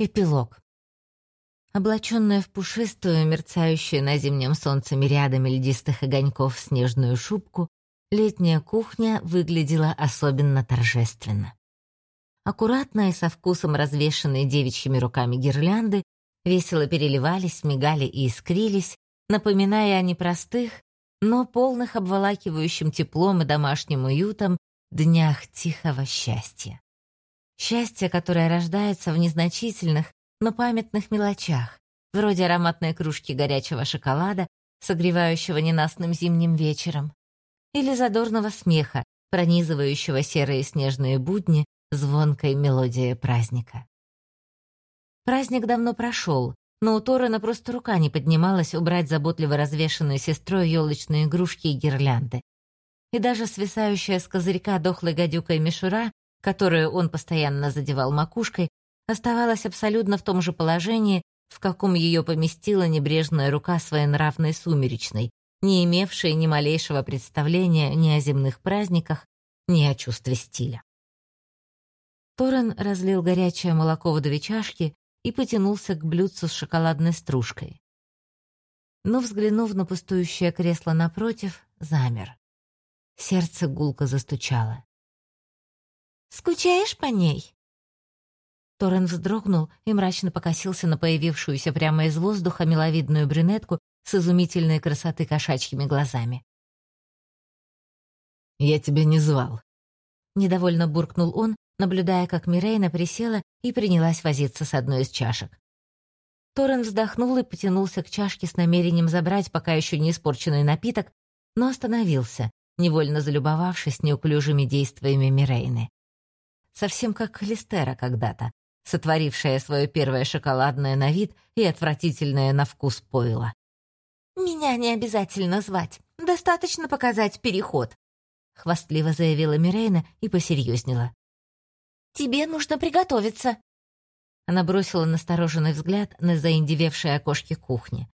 Эпилог. Облаченная в пушистую, мерцающую на зимнем солнце мириадами льдистых огоньков снежную шубку, летняя кухня выглядела особенно торжественно. Аккуратно и со вкусом развешанные девичьими руками гирлянды весело переливались, мигали и искрились, напоминая о непростых, но полных обволакивающим теплом и домашним уютом днях тихого счастья. Счастье, которое рождается в незначительных, но памятных мелочах, вроде ароматной кружки горячего шоколада, согревающего ненастным зимним вечером, или задорного смеха, пронизывающего серые снежные будни звонкой мелодией праздника. Праздник давно прошел, но у Торена просто рука не поднималась убрать заботливо развешанную сестрой елочные игрушки и гирлянды. И даже свисающая с козырька дохлой гадюкой мишура которую он постоянно задевал макушкой, оставалась абсолютно в том же положении, в каком ее поместила небрежная рука своенравной сумеречной, не имевшей ни малейшего представления ни о земных праздниках, ни о чувстве стиля. Торрен разлил горячее молоко в две чашки и потянулся к блюдцу с шоколадной стружкой. Но, взглянув на пустующее кресло напротив, замер. Сердце гулко застучало. Скучаешь по ней?» Торрен вздрогнул и мрачно покосился на появившуюся прямо из воздуха миловидную брюнетку с изумительной красоты кошачьими глазами. «Я тебя не звал», — недовольно буркнул он, наблюдая, как Мирейна присела и принялась возиться с одной из чашек. Торрен вздохнул и потянулся к чашке с намерением забрать пока еще не испорченный напиток, но остановился, невольно залюбовавшись неуклюжими действиями Мирейны совсем как Листера когда-то, сотворившая свое первое шоколадное на вид и отвратительное на вкус пойло. «Меня не обязательно звать, достаточно показать переход», — хвастливо заявила Мирейна и посерьезнела. «Тебе нужно приготовиться». Она бросила настороженный взгляд на заиндевевшие окошки кухни.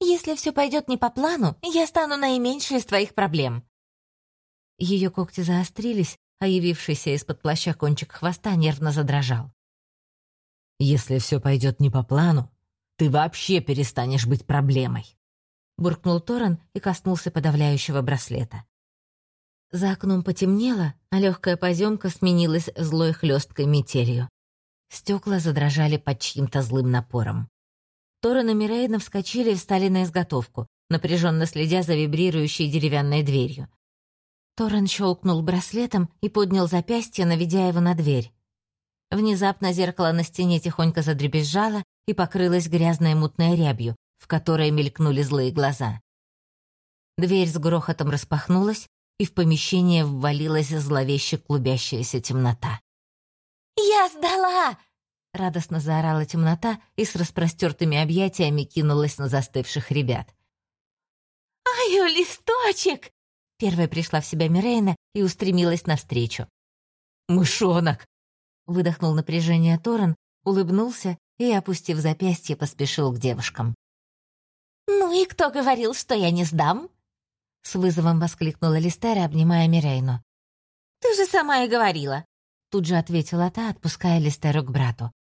«Если все пойдет не по плану, я стану наименьшей из твоих проблем». Ее когти заострились, а явившийся из-под плаща кончик хвоста нервно задрожал. «Если все пойдет не по плану, ты вообще перестанешь быть проблемой», буркнул Торрен и коснулся подавляющего браслета. За окном потемнело, а легкая поземка сменилась злой хлесткой метелью. Стекла задрожали под чьим-то злым напором. Торрен и Мирейна вскочили и встали на изготовку, напряженно следя за вибрирующей деревянной дверью. Торрен щелкнул браслетом и поднял запястье, наведя его на дверь. Внезапно зеркало на стене тихонько задребезжало и покрылось грязной мутной рябью, в которой мелькнули злые глаза. Дверь с грохотом распахнулась, и в помещение ввалилась зловеще клубящаяся темнота. «Я сдала!» — радостно заорала темнота и с распростертыми объятиями кинулась на застывших ребят. «Аю, листочек!» Первой пришла в себя Мирейна и устремилась навстречу. «Мышонок!» — выдохнул напряжение Торрен, улыбнулся и, опустив запястье, поспешил к девушкам. «Ну и кто говорил, что я не сдам?» С вызовом воскликнула Листера, обнимая Мирейну. «Ты же сама и говорила!» Тут же ответила та, отпуская Листеру к брату.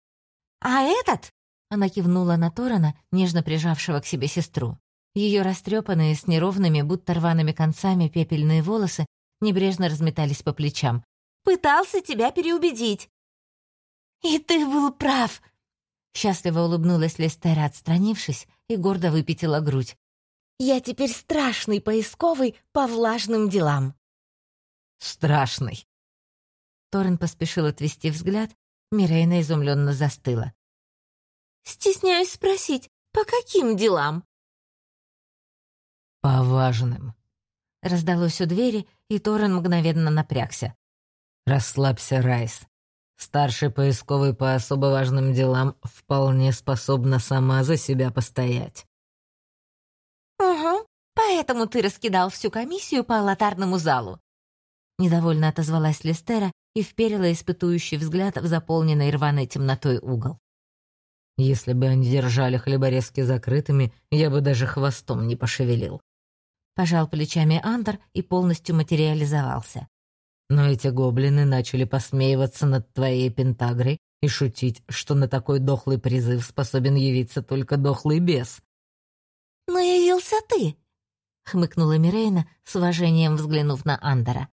«А этот?» Она кивнула на Торана, нежно прижавшего к себе сестру. Ее растрепанные с неровными, будто рваными концами пепельные волосы небрежно разметались по плечам. «Пытался тебя переубедить!» «И ты был прав!» Счастливо улыбнулась Лестера, отстранившись, и гордо выпятила грудь. «Я теперь страшный поисковый по влажным делам!» «Страшный!» Торрен поспешил отвести взгляд, Мирейна изумленно застыла. «Стесняюсь спросить, по каким делам?» «По важным». Раздалось у двери, и Торрен мгновенно напрягся. «Расслабься, Райс. Старший поисковый по особо важным делам вполне способна сама за себя постоять». «Угу, поэтому ты раскидал всю комиссию по лотарному залу». Недовольно отозвалась Листера и вперила испытующий взгляд в заполненный рваной темнотой угол. «Если бы они держали хлеборезки закрытыми, я бы даже хвостом не пошевелил. Пожал плечами Андер и полностью материализовался. Но эти гоблины начали посмеиваться над твоей пентагрой, и шутить, что на такой дохлый призыв способен явиться только дохлый бес. «Но явился ты!» — хмыкнула Мирейна, с уважением взглянув на Андера.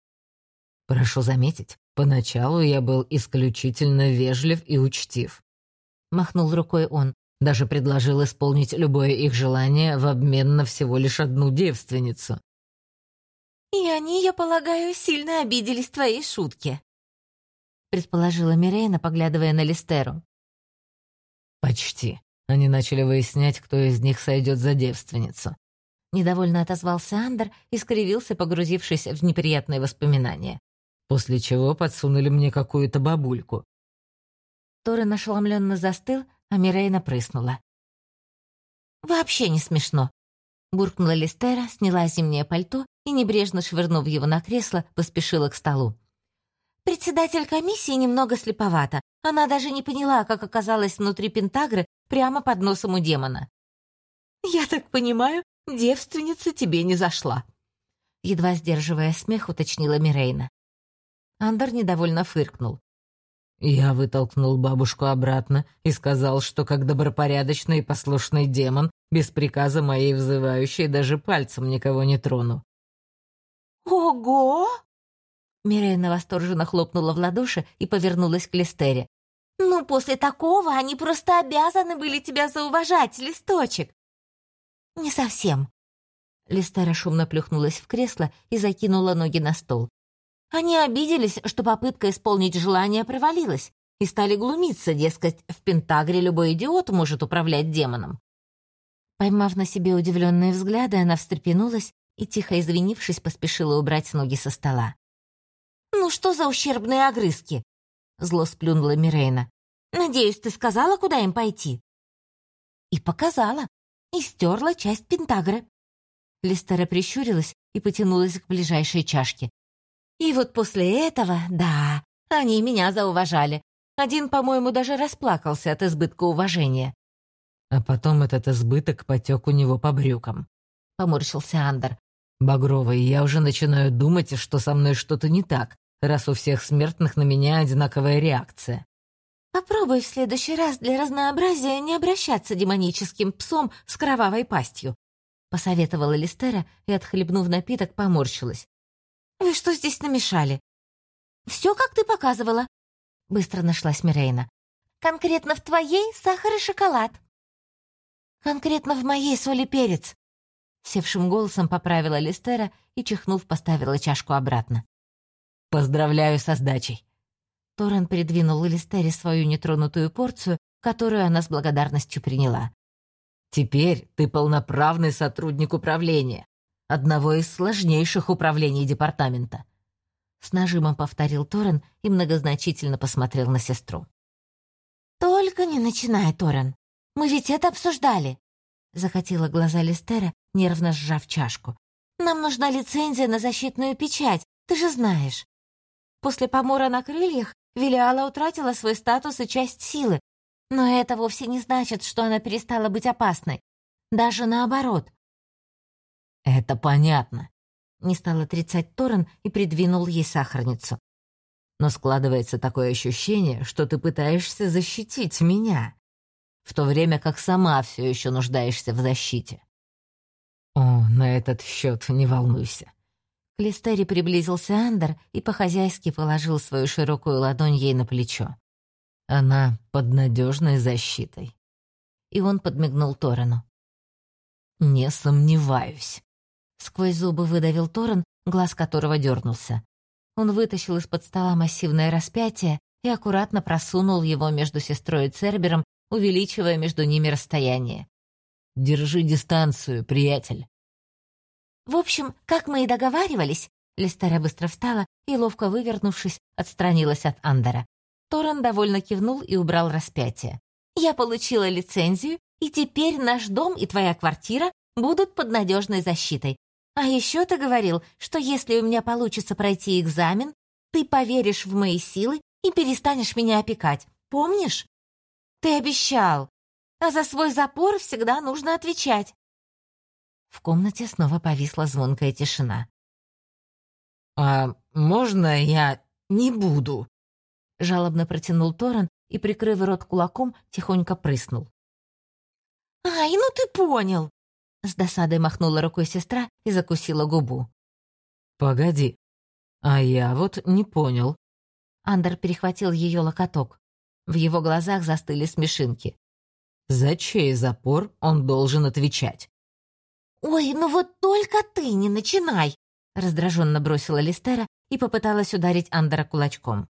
«Прошу заметить, поначалу я был исключительно вежлив и учтив». Махнул рукой он, даже предложил исполнить любое их желание в обмен на всего лишь одну девственницу. «И они, я полагаю, сильно обиделись твоей шутке», предположила Мирейна, поглядывая на Листеру. «Почти. Они начали выяснять, кто из них сойдет за девственницу. Недовольно отозвался Андер и скривился, погрузившись в неприятные воспоминания. После чего подсунули мне какую-то бабульку. Торрен ошеломленно застыл, а Мирейна прыснула. «Вообще не смешно», — буркнула Листера, сняла зимнее пальто и, небрежно швырнув его на кресло, поспешила к столу. Председатель комиссии немного слеповата. Она даже не поняла, как оказалась внутри Пентагры прямо под носом у демона. «Я так понимаю, девственница тебе не зашла», — едва сдерживая смех, уточнила Мирейна. Андер недовольно фыркнул. Я вытолкнул бабушку обратно и сказал, что как добропорядочный и послушный демон, без приказа моей взывающей даже пальцем никого не трону. «Ого!» Мирейна восторженно хлопнула в ладоши и повернулась к Листере. «Ну, после такого они просто обязаны были тебя зауважать, листочек!» «Не совсем». Листера шумно плюхнулась в кресло и закинула ноги на стол. Они обиделись, что попытка исполнить желание провалилась, и стали глумиться, дескать, в Пентагре любой идиот может управлять демоном. Поймав на себе удивленные взгляды, она встрепенулась и, тихо извинившись, поспешила убрать ноги со стола. «Ну что за ущербные огрызки?» — зло сплюнула Мирейна. «Надеюсь, ты сказала, куда им пойти?» И показала, и стерла часть Пентагры. Листера прищурилась и потянулась к ближайшей чашке. И вот после этого, да, они меня зауважали. Один, по-моему, даже расплакался от избытка уважения. А потом этот избыток потек у него по брюкам. Поморщился Андер. Багровый, я уже начинаю думать, что со мной что-то не так, раз у всех смертных на меня одинаковая реакция. Попробуй в следующий раз для разнообразия не обращаться демоническим псом с кровавой пастью, посоветовала Листера и, отхлебнув напиток, поморщилась. «Вы что здесь намешали?» «Все, как ты показывала», — быстро нашлась Мирейна. «Конкретно в твоей сахар и шоколад». «Конкретно в моей соль и перец», — севшим голосом поправила Листера и, чихнув, поставила чашку обратно. «Поздравляю со сдачей». Торрен придвинул Листере свою нетронутую порцию, которую она с благодарностью приняла. «Теперь ты полноправный сотрудник управления одного из сложнейших управлений департамента. С нажимом повторил Торрен и многозначительно посмотрел на сестру. «Только не начинай, Торрен. Мы ведь это обсуждали!» Захотела глаза Листера, нервно сжав чашку. «Нам нужна лицензия на защитную печать, ты же знаешь. После помора на крыльях Велиала утратила свой статус и часть силы, но это вовсе не значит, что она перестала быть опасной. Даже наоборот. «Это понятно», — не стал отрицать Торрен и придвинул ей сахарницу. «Но складывается такое ощущение, что ты пытаешься защитить меня, в то время как сама все еще нуждаешься в защите». «О, на этот счет не волнуйся». К Листере приблизился Андер и по-хозяйски положил свою широкую ладонь ей на плечо. Она под надежной защитой. И он подмигнул Торену. «Не сомневаюсь». Сквозь зубы выдавил Торрен, глаз которого дернулся. Он вытащил из-под стола массивное распятие и аккуратно просунул его между сестрой и Цербером, увеличивая между ними расстояние. «Держи дистанцию, приятель». «В общем, как мы и договаривались», Листера быстро встала и, ловко вывернувшись, отстранилась от Андера. Торрен довольно кивнул и убрал распятие. «Я получила лицензию, и теперь наш дом и твоя квартира будут под надежной защитой. А еще ты говорил, что если у меня получится пройти экзамен, ты поверишь в мои силы и перестанешь меня опекать. Помнишь? Ты обещал. А за свой запор всегда нужно отвечать. В комнате снова повисла звонкая тишина. «А можно я не буду?» Жалобно протянул Торрен и, прикрыв рот кулаком, тихонько прыснул. «Ай, ну ты понял!» С досадой махнула рукой сестра и закусила губу. «Погоди, а я вот не понял». Андер перехватил ее локоток. В его глазах застыли смешинки. «За чей запор он должен отвечать?» «Ой, ну вот только ты не начинай!» раздраженно бросила Листера и попыталась ударить Андера кулачком.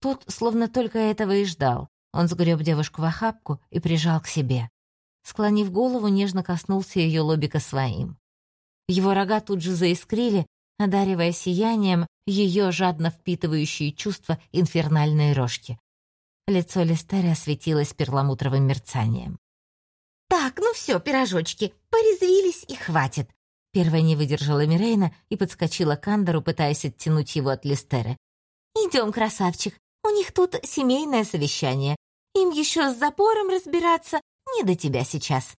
Тот словно только этого и ждал. Он сгреб девушку в охапку и прижал к себе. Склонив голову, нежно коснулся ее лобика своим. Его рога тут же заискрили, одаривая сиянием ее жадно впитывающие чувства инфернальной рожки. Лицо Листера осветилось перламутровым мерцанием. «Так, ну все, пирожочки, порезвились и хватит!» Первая не выдержала Мирейна и подскочила к Андеру, пытаясь оттянуть его от Листеры. «Идем, красавчик, у них тут семейное совещание. Им еще с запором разбираться, не до тебя сейчас».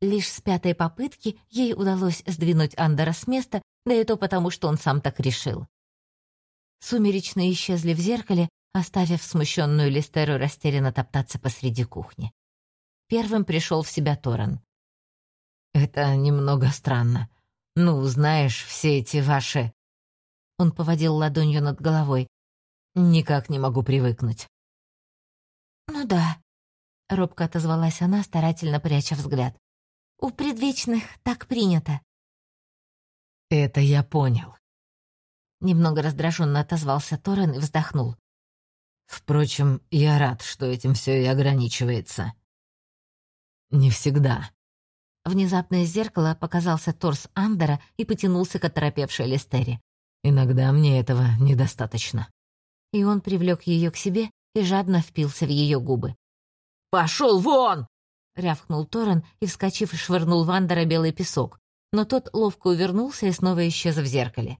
Лишь с пятой попытки ей удалось сдвинуть Андера с места, да и то потому, что он сам так решил. Сумеречные исчезли в зеркале, оставив смущенную Листеру растерянно топтаться посреди кухни. Первым пришел в себя Торан. «Это немного странно. Ну, знаешь, все эти ваши...» Он поводил ладонью над головой. «Никак не могу привыкнуть». «Ну да», — робко отозвалась она, старательно пряча взгляд. «У предвечных так принято». «Это я понял». Немного раздраженно отозвался Торрен и вздохнул. «Впрочем, я рад, что этим все и ограничивается». «Не всегда». Внезапно из зеркала показался торс Андера и потянулся к оторопевшей Листере. «Иногда мне этого недостаточно». И он привлек ее к себе и жадно впился в ее губы. «Пошел вон!» — рявкнул Торрен и, вскочив, швырнул в Андера белый песок, но тот ловко увернулся и снова исчез в зеркале.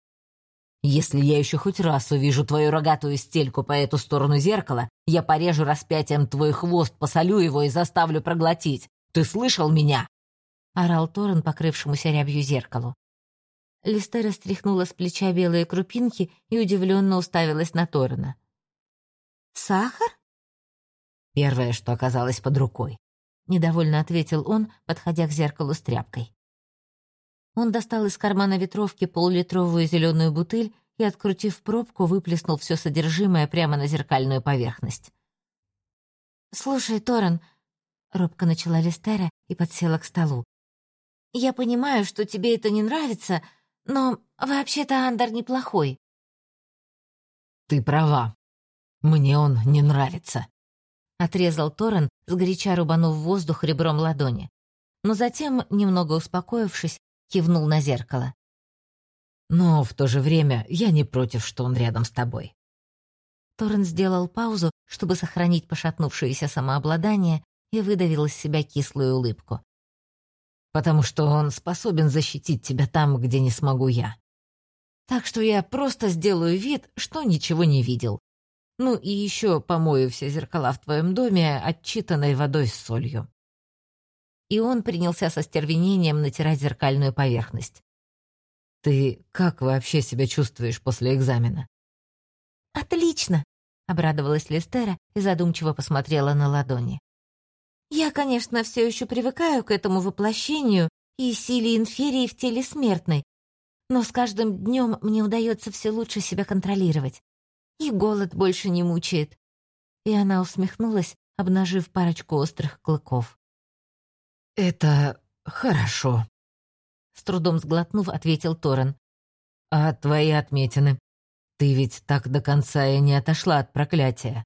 «Если я еще хоть раз увижу твою рогатую стельку по эту сторону зеркала, я порежу распятием твой хвост, посолю его и заставлю проглотить. Ты слышал меня?» — орал Торрен покрывшемуся рябью зеркалу. Листера стряхнула с плеча белые крупинки и удивленно уставилась на Торрена. «Сахар?» «Первое, что оказалось под рукой», — недовольно ответил он, подходя к зеркалу с тряпкой. Он достал из кармана ветровки полулитровую зеленую бутыль и, открутив пробку, выплеснул все содержимое прямо на зеркальную поверхность. «Слушай, Торрен», — робко начала Листера и подсела к столу. «Я понимаю, что тебе это не нравится, но вообще-то Андер неплохой». «Ты права. Мне он не нравится», — отрезал Торрен, сгоряча рубанув воздух ребром ладони. Но затем, немного успокоившись, кивнул на зеркало. «Но в то же время я не против, что он рядом с тобой». Торрен сделал паузу, чтобы сохранить пошатнувшееся самообладание, и выдавил из себя кислую улыбку. «Потому что он способен защитить тебя там, где не смогу я. Так что я просто сделаю вид, что ничего не видел. Ну и еще помою все зеркала в твоем доме отчитанной водой с солью» и он принялся со стервенением натирать зеркальную поверхность. «Ты как вообще себя чувствуешь после экзамена?» «Отлично!» — обрадовалась Листера и задумчиво посмотрела на ладони. «Я, конечно, все еще привыкаю к этому воплощению и силе инферии в теле смертной, но с каждым днем мне удается все лучше себя контролировать. И голод больше не мучает». И она усмехнулась, обнажив парочку острых клыков. «Это хорошо», — с трудом сглотнув, ответил Торрен. «А твои отметины? Ты ведь так до конца и не отошла от проклятия».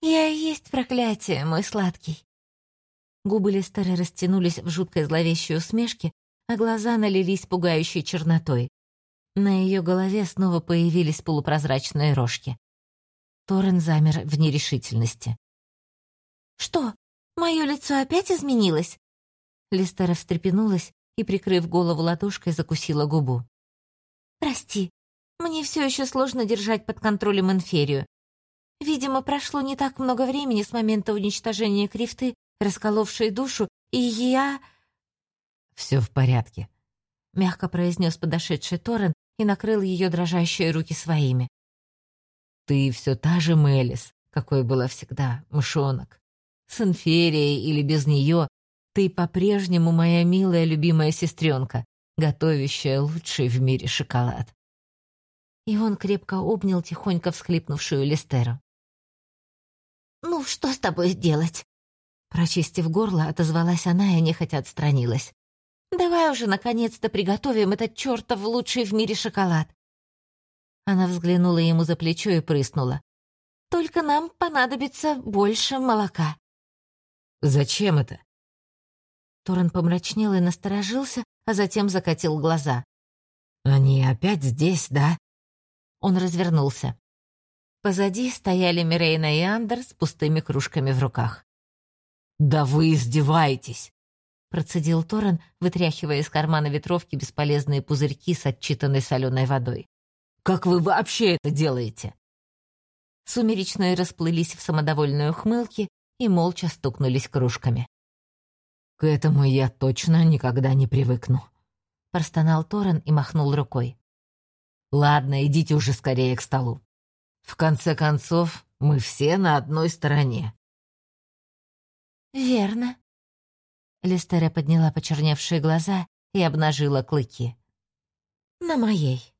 «Я и есть проклятие, мой сладкий». Губы Листера растянулись в жуткой зловещей усмешке, а глаза налились пугающей чернотой. На ее голове снова появились полупрозрачные рожки. Торрен замер в нерешительности. «Что, Мое лицо опять изменилось?» Листера встрепенулась и, прикрыв голову ладошкой, закусила губу. «Прости, мне все еще сложно держать под контролем инферию. Видимо, прошло не так много времени с момента уничтожения крифты, расколовшей душу, и я...» «Все в порядке», — мягко произнес подошедший Торрен и накрыл ее дрожащие руки своими. «Ты все та же Мелис, какой была всегда, мышонок. С инферией или без нее, ты по-прежнему моя милая любимая сестренка, готовящая лучший в мире шоколад. И он крепко обнял тихонько всхлипнувшую Листеру. «Ну, что с тобой сделать?» Прочистив горло, отозвалась она и нехотя отстранилась. «Давай уже, наконец-то, приготовим этот чертов лучший в мире шоколад». Она взглянула ему за плечо и прыснула. «Только нам понадобится больше молока». «Зачем это?» Торрен помрачнел и насторожился, а затем закатил глаза. «Они опять здесь, да?» Он развернулся. Позади стояли Мирейна и Андер с пустыми кружками в руках. «Да вы издеваетесь!» Процедил Торрен, вытряхивая из кармана ветровки бесполезные пузырьки с отчитанной соленой водой. «Как вы вообще это делаете?» Сумеречные расплылись в самодовольной ухмылке и молча стукнулись кружками. «К этому я точно никогда не привыкну», — простонал Торрен и махнул рукой. «Ладно, идите уже скорее к столу. В конце концов, мы все на одной стороне. «Верно». Листера подняла почерневшие глаза и обнажила клыки. «На моей».